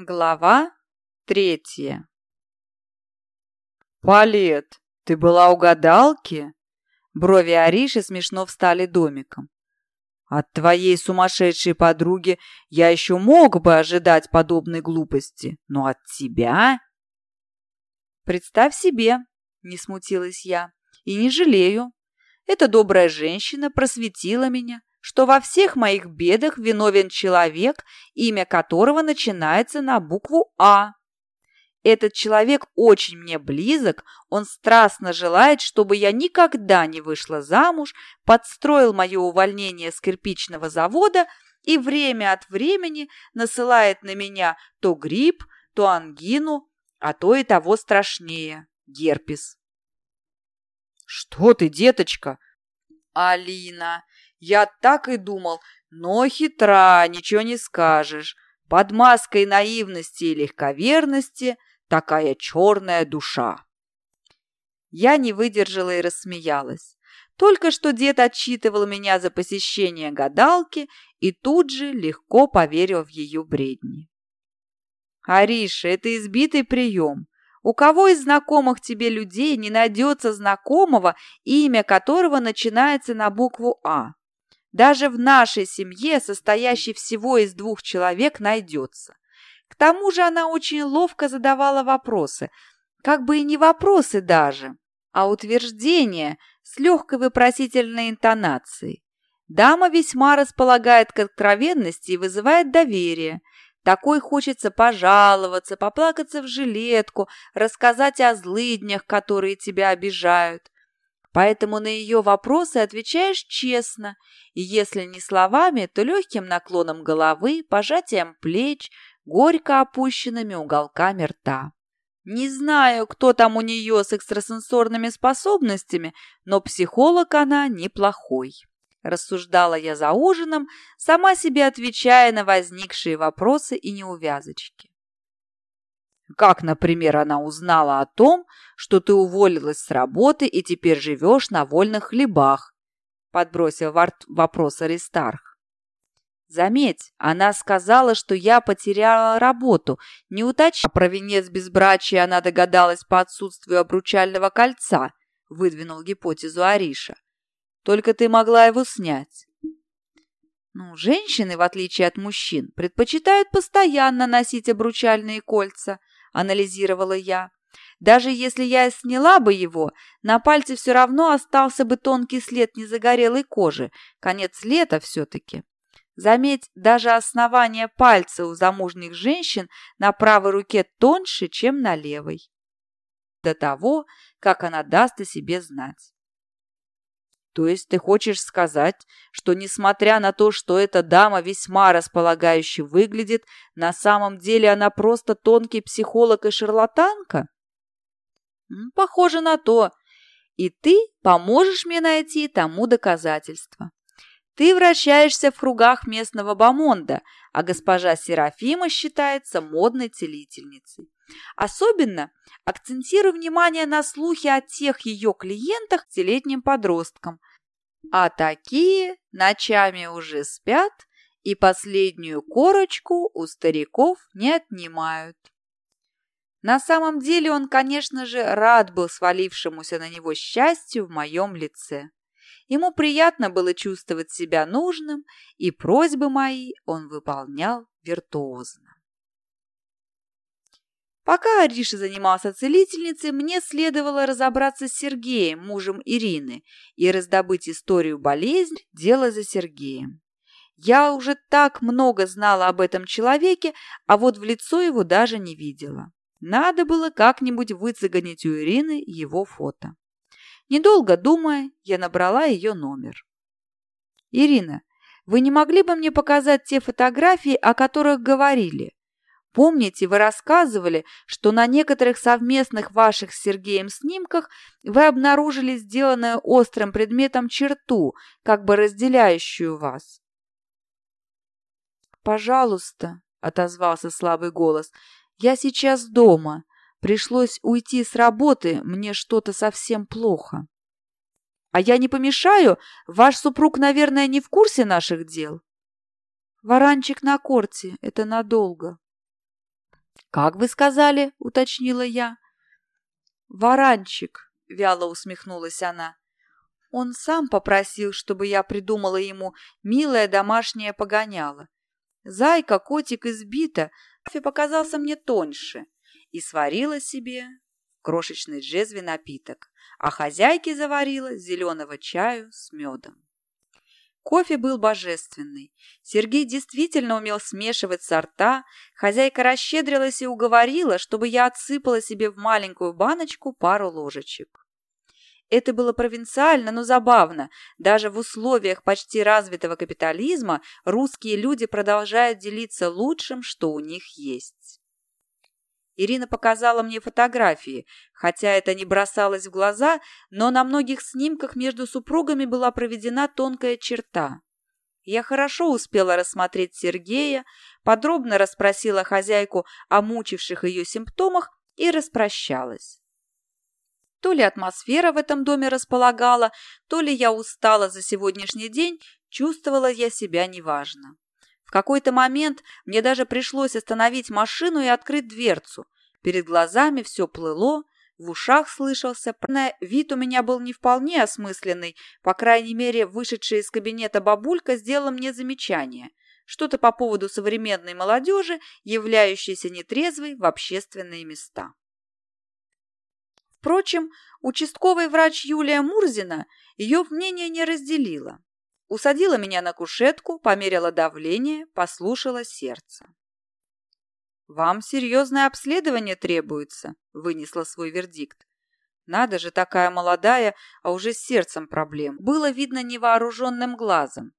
Глава третья «Палет, ты была у гадалки?» Брови Ариши смешно встали домиком. «От твоей сумасшедшей подруги я еще мог бы ожидать подобной глупости, но от тебя...» «Представь себе», — не смутилась я, — «и не жалею. Эта добрая женщина просветила меня, что во всех моих бедах виновен человек, имя которого начинается на букву «А». Этот человек очень мне близок, он страстно желает, чтобы я никогда не вышла замуж, подстроил мое увольнение с кирпичного завода и время от времени насылает на меня то грипп, то ангину, а то и того страшнее – герпес. «Что ты, деточка?» «Алина, я так и думал, но хитра, ничего не скажешь. Под маской наивности и легковерности такая черная душа. Я не выдержала и рассмеялась. Только что дед отчитывал меня за посещение гадалки и тут же легко поверил в ее бредни. «Ариша, это избитый прием. У кого из знакомых тебе людей не найдется знакомого, имя которого начинается на букву «А»? Даже в нашей семье, состоящей всего из двух человек, найдется. К тому же она очень ловко задавала вопросы, как бы и не вопросы даже, а утверждения с легкой вопросительной интонацией. Дама весьма располагает к откровенности и вызывает доверие. Такой хочется пожаловаться, поплакаться в жилетку, рассказать о злыднях, которые тебя обижают. Поэтому на ее вопросы отвечаешь честно, и если не словами, то легким наклоном головы, пожатием плеч, горько опущенными уголками рта. Не знаю, кто там у нее с экстрасенсорными способностями, но психолог она неплохой. Рассуждала я за ужином, сама себе отвечая на возникшие вопросы и неувязочки. Как, например, она узнала о том, что ты уволилась с работы и теперь живешь на вольных хлебах? Подбросил вопрос Аристарх. Заметь, она сказала, что я потеряла работу. Не уточнила про венец безбрачия, она догадалась по отсутствию обручального кольца, выдвинул гипотезу Ариша. Только ты могла его снять. Ну, женщины, в отличие от мужчин, предпочитают постоянно носить обручальные кольца, анализировала я. Даже если я сняла бы его, на пальце все равно остался бы тонкий след незагорелой кожи. Конец лета все-таки. Заметь, даже основание пальца у замужних женщин на правой руке тоньше, чем на левой. До того, как она даст о себе знать. То есть ты хочешь сказать, что, несмотря на то, что эта дама весьма располагающе выглядит, на самом деле она просто тонкий психолог и шарлатанка? Похоже на то. И ты поможешь мне найти тому доказательства. Ты вращаешься в кругах местного бомонда, а госпожа Серафима считается модной целительницей. Особенно акцентирую внимание на слухи о тех ее клиентах летним подросткам, а такие ночами уже спят и последнюю корочку у стариков не отнимают. На самом деле он, конечно же, рад был свалившемуся на него счастью в моем лице. Ему приятно было чувствовать себя нужным, и просьбы мои он выполнял виртуозно. Пока Ариша занимался целительницей, мне следовало разобраться с Сергеем, мужем Ирины, и раздобыть историю болезни, дело за Сергеем. Я уже так много знала об этом человеке, а вот в лицо его даже не видела. Надо было как-нибудь выцегонить у Ирины его фото. Недолго думая, я набрала ее номер. «Ирина, вы не могли бы мне показать те фотографии, о которых говорили? Помните, вы рассказывали, что на некоторых совместных ваших с Сергеем снимках вы обнаружили сделанную острым предметом черту, как бы разделяющую вас? «Пожалуйста», — отозвался слабый голос, — «я сейчас дома. Пришлось уйти с работы, мне что-то совсем плохо». «А я не помешаю? Ваш супруг, наверное, не в курсе наших дел?» «Варанчик на корте, это надолго». «Как вы сказали?» – уточнила я. «Варанчик», – вяло усмехнулась она. Он сам попросил, чтобы я придумала ему милое домашнее погоняло. Зайка, котик избита, кофе показался мне тоньше и сварила себе крошечный джезве напиток, а хозяйке заварила зеленого чаю с медом. Кофе был божественный. Сергей действительно умел смешивать сорта. Хозяйка расщедрилась и уговорила, чтобы я отсыпала себе в маленькую баночку пару ложечек. Это было провинциально, но забавно. Даже в условиях почти развитого капитализма русские люди продолжают делиться лучшим, что у них есть. Ирина показала мне фотографии, хотя это не бросалось в глаза, но на многих снимках между супругами была проведена тонкая черта. Я хорошо успела рассмотреть Сергея, подробно расспросила хозяйку о мучивших ее симптомах и распрощалась. То ли атмосфера в этом доме располагала, то ли я устала за сегодняшний день, чувствовала я себя неважно. В какой-то момент мне даже пришлось остановить машину и открыть дверцу. Перед глазами все плыло, в ушах слышался. Вид у меня был не вполне осмысленный. По крайней мере, вышедшая из кабинета бабулька сделала мне замечание. Что-то по поводу современной молодежи, являющейся нетрезвой в общественные места. Впрочем, участковый врач Юлия Мурзина ее мнение не разделила. Усадила меня на кушетку, померила давление, послушала сердце. «Вам серьезное обследование требуется», – вынесла свой вердикт. Надо же, такая молодая, а уже с сердцем проблем. Было видно невооруженным глазом.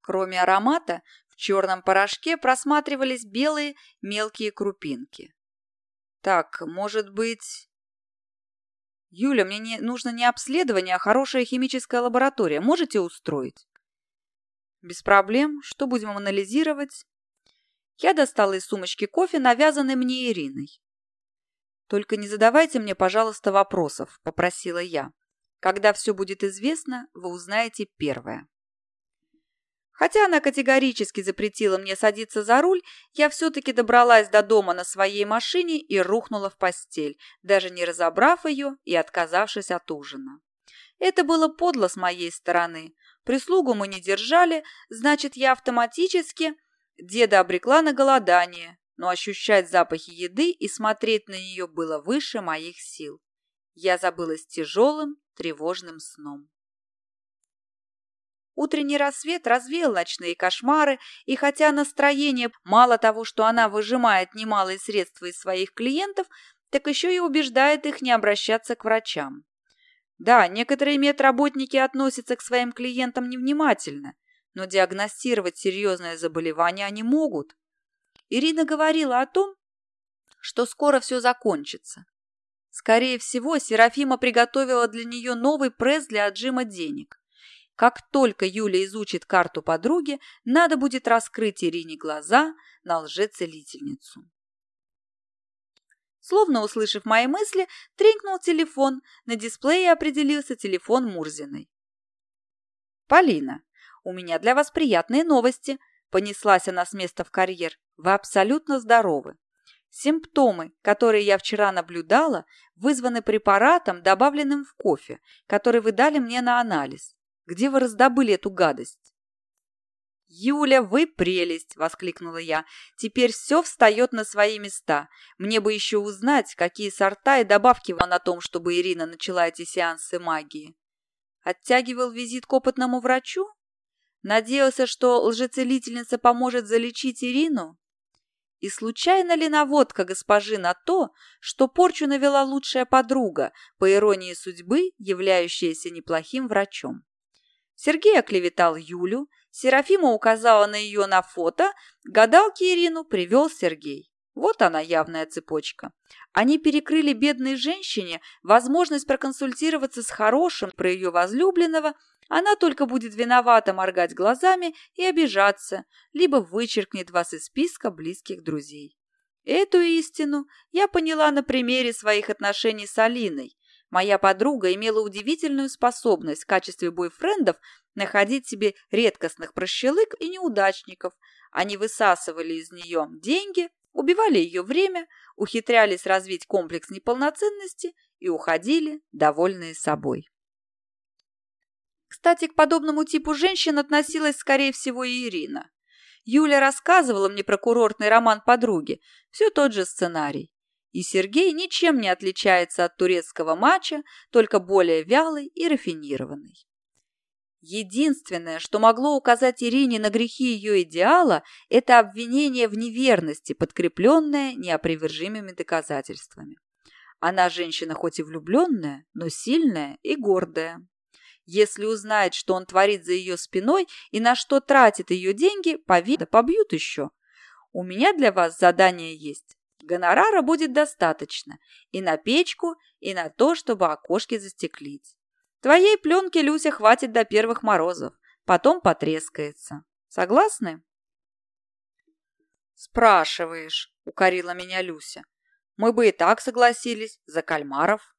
Кроме аромата, в черном порошке просматривались белые мелкие крупинки. Так, может быть... «Юля, мне не, нужно не обследование, а хорошая химическая лаборатория. Можете устроить?» «Без проблем. Что будем анализировать?» Я достала из сумочки кофе, навязанный мне Ириной. «Только не задавайте мне, пожалуйста, вопросов», – попросила я. «Когда все будет известно, вы узнаете первое». Хотя она категорически запретила мне садиться за руль, я все-таки добралась до дома на своей машине и рухнула в постель, даже не разобрав ее и отказавшись от ужина. Это было подло с моей стороны. Прислугу мы не держали, значит, я автоматически деда обрекла на голодание, но ощущать запахи еды и смотреть на нее было выше моих сил. Я забылась тяжелым, тревожным сном. Утренний рассвет развеял ночные кошмары, и хотя настроение мало того, что она выжимает немалые средства из своих клиентов, так еще и убеждает их не обращаться к врачам. Да, некоторые медработники относятся к своим клиентам невнимательно, но диагностировать серьезное заболевание они могут. Ирина говорила о том, что скоро все закончится. Скорее всего, Серафима приготовила для нее новый пресс для отжима денег. Как только Юля изучит карту подруги, надо будет раскрыть Ирине глаза на лжецелительницу. Словно услышав мои мысли, тренькнул телефон. На дисплее определился телефон Мурзиной. «Полина, у меня для вас приятные новости», – понеслась она с места в карьер. «Вы абсолютно здоровы. Симптомы, которые я вчера наблюдала, вызваны препаратом, добавленным в кофе, который вы дали мне на анализ. Где вы раздобыли эту гадость?» «Юля, вы прелесть!» – воскликнула я. «Теперь все встает на свои места. Мне бы еще узнать, какие сорта и добавки вам на том, чтобы Ирина начала эти сеансы магии». Оттягивал визит к опытному врачу? Надеялся, что лжецелительница поможет залечить Ирину? И случайно ли наводка госпожи на то, что порчу навела лучшая подруга, по иронии судьбы, являющаяся неплохим врачом? Сергей оклеветал Юлю, Серафима указала на ее на фото, гадалки Ирину привел Сергей. Вот она явная цепочка. Они перекрыли бедной женщине возможность проконсультироваться с хорошим про ее возлюбленного, она только будет виновата моргать глазами и обижаться, либо вычеркнет вас из списка близких друзей. Эту истину я поняла на примере своих отношений с Алиной. Моя подруга имела удивительную способность в качестве бойфрендов находить себе редкостных прощелык и неудачников. Они высасывали из нее деньги, убивали ее время, ухитрялись развить комплекс неполноценности и уходили, довольные собой. Кстати, к подобному типу женщин относилась, скорее всего, и Ирина. Юля рассказывала мне про курортный роман подруги, все тот же сценарий. И Сергей ничем не отличается от турецкого матча, только более вялый и рафинированный. Единственное, что могло указать Ирине на грехи ее идеала, это обвинение в неверности, подкрепленное неопривержимыми доказательствами. Она женщина хоть и влюбленная, но сильная и гордая. Если узнает, что он творит за ее спиной и на что тратит ее деньги, повидно побьют еще. У меня для вас задание есть. Гонорара будет достаточно и на печку, и на то, чтобы окошки застеклить. Твоей пленки, Люся, хватит до первых морозов. Потом потрескается. Согласны? Спрашиваешь, укорила меня Люся. Мы бы и так согласились, за кальмаров.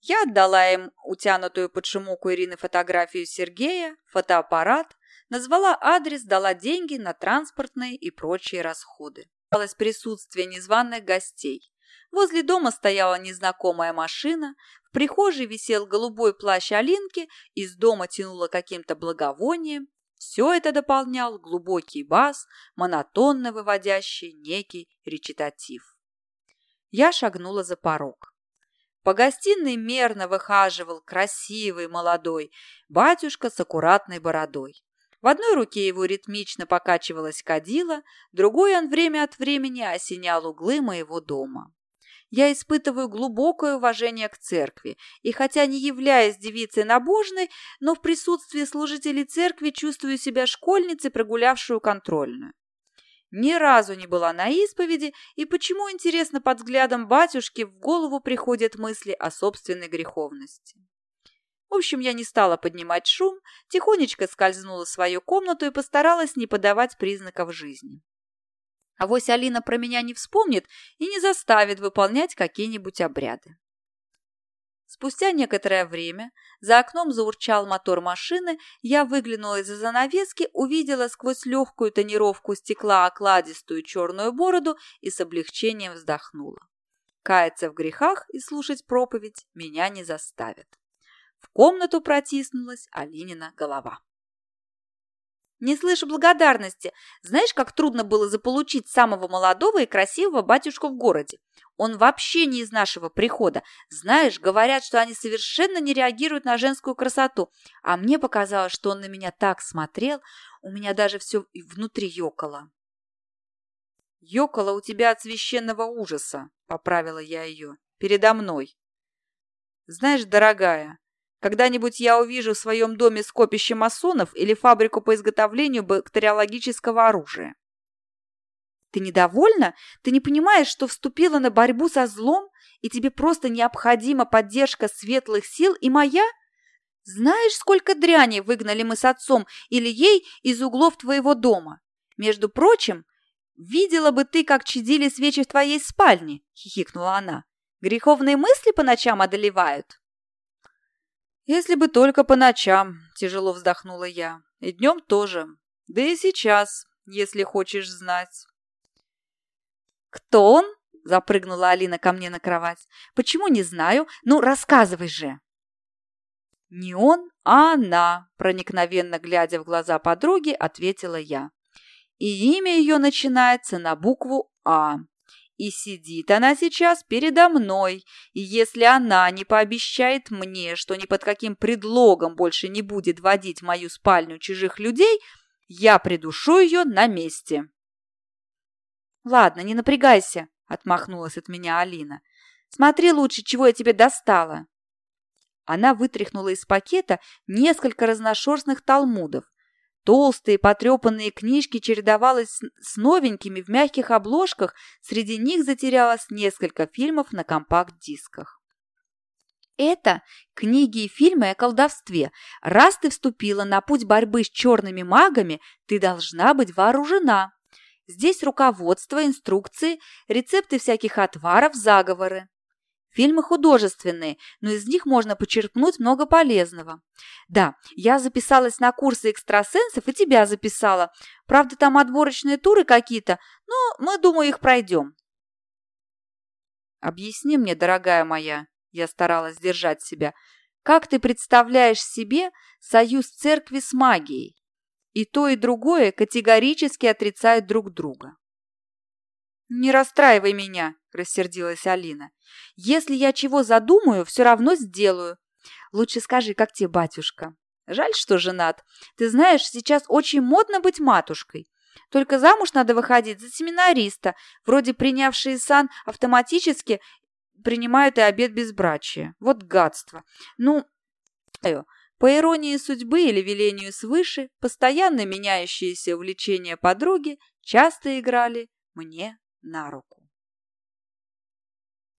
Я отдала им утянутую под шумок Ирины фотографию Сергея, фотоаппарат, назвала адрес, дала деньги на транспортные и прочие расходы. Присутствие незваных гостей. Возле дома стояла незнакомая машина, прихожей висел голубой плащ Алинки, из дома тянуло каким-то благовонием. Все это дополнял глубокий бас, монотонно выводящий некий речитатив. Я шагнула за порог. По гостиной мерно выхаживал красивый молодой батюшка с аккуратной бородой. В одной руке его ритмично покачивалась кадила, другой он время от времени осенял углы моего дома я испытываю глубокое уважение к церкви, и хотя не являясь девицей набожной, но в присутствии служителей церкви чувствую себя школьницей, прогулявшую контрольную. Ни разу не была на исповеди, и почему, интересно, под взглядом батюшки в голову приходят мысли о собственной греховности. В общем, я не стала поднимать шум, тихонечко скользнула в свою комнату и постаралась не подавать признаков жизни. А вось Алина про меня не вспомнит и не заставит выполнять какие-нибудь обряды. Спустя некоторое время за окном заурчал мотор машины, я выглянула из-за занавески, увидела сквозь легкую тонировку стекла окладистую черную бороду и с облегчением вздохнула. Каяться в грехах и слушать проповедь меня не заставят. В комнату протиснулась Алинина голова. Не слышу благодарности. Знаешь, как трудно было заполучить самого молодого и красивого батюшку в городе? Он вообще не из нашего прихода. Знаешь, говорят, что они совершенно не реагируют на женскую красоту. А мне показалось, что он на меня так смотрел, у меня даже все внутри ёкало. «Ёкало у тебя от священного ужаса», — поправила я ее, — «передо мной». «Знаешь, дорогая, когда-нибудь я увижу в своем доме скопище масонов или фабрику по изготовлению бактериологического оружия. Ты недовольна? Ты не понимаешь, что вступила на борьбу со злом, и тебе просто необходима поддержка светлых сил и моя? Знаешь, сколько дряни выгнали мы с отцом или ей из углов твоего дома? Между прочим, видела бы ты, как чадили свечи в твоей спальне, хихикнула она. Греховные мысли по ночам одолевают. «Если бы только по ночам», – тяжело вздохнула я. «И днем тоже. Да и сейчас, если хочешь знать». «Кто он?» – запрыгнула Алина ко мне на кровать. «Почему не знаю? Ну, рассказывай же!» «Не он, а она», – проникновенно глядя в глаза подруги, ответила я. «И имя ее начинается на букву «А». И сидит она сейчас передо мной, и если она не пообещает мне, что ни под каким предлогом больше не будет водить в мою спальню чужих людей, я придушу ее на месте. «Ладно, не напрягайся», — отмахнулась от меня Алина. «Смотри лучше, чего я тебе достала». Она вытряхнула из пакета несколько разношерстных талмудов, Толстые потрепанные книжки чередовалась с новенькими в мягких обложках, среди них затерялось несколько фильмов на компакт-дисках. Это книги и фильмы о колдовстве. Раз ты вступила на путь борьбы с черными магами, ты должна быть вооружена. Здесь руководство, инструкции, рецепты всяких отваров, заговоры. Фильмы художественные, но из них можно почерпнуть много полезного. Да, я записалась на курсы экстрасенсов и тебя записала. Правда, там отборочные туры какие-то, но мы, думаю, их пройдем. Объясни мне, дорогая моя, я старалась держать себя, как ты представляешь себе союз церкви с магией? И то, и другое категорически отрицают друг друга. «Не расстраивай меня», – рассердилась Алина. «Если я чего задумаю, все равно сделаю. Лучше скажи, как тебе батюшка? Жаль, что женат. Ты знаешь, сейчас очень модно быть матушкой. Только замуж надо выходить за семинариста, вроде принявшие сан автоматически принимают и обед безбрачия. Вот гадство. Ну, по иронии судьбы или велению свыше, постоянно меняющиеся увлечения подруги часто играли мне на руку.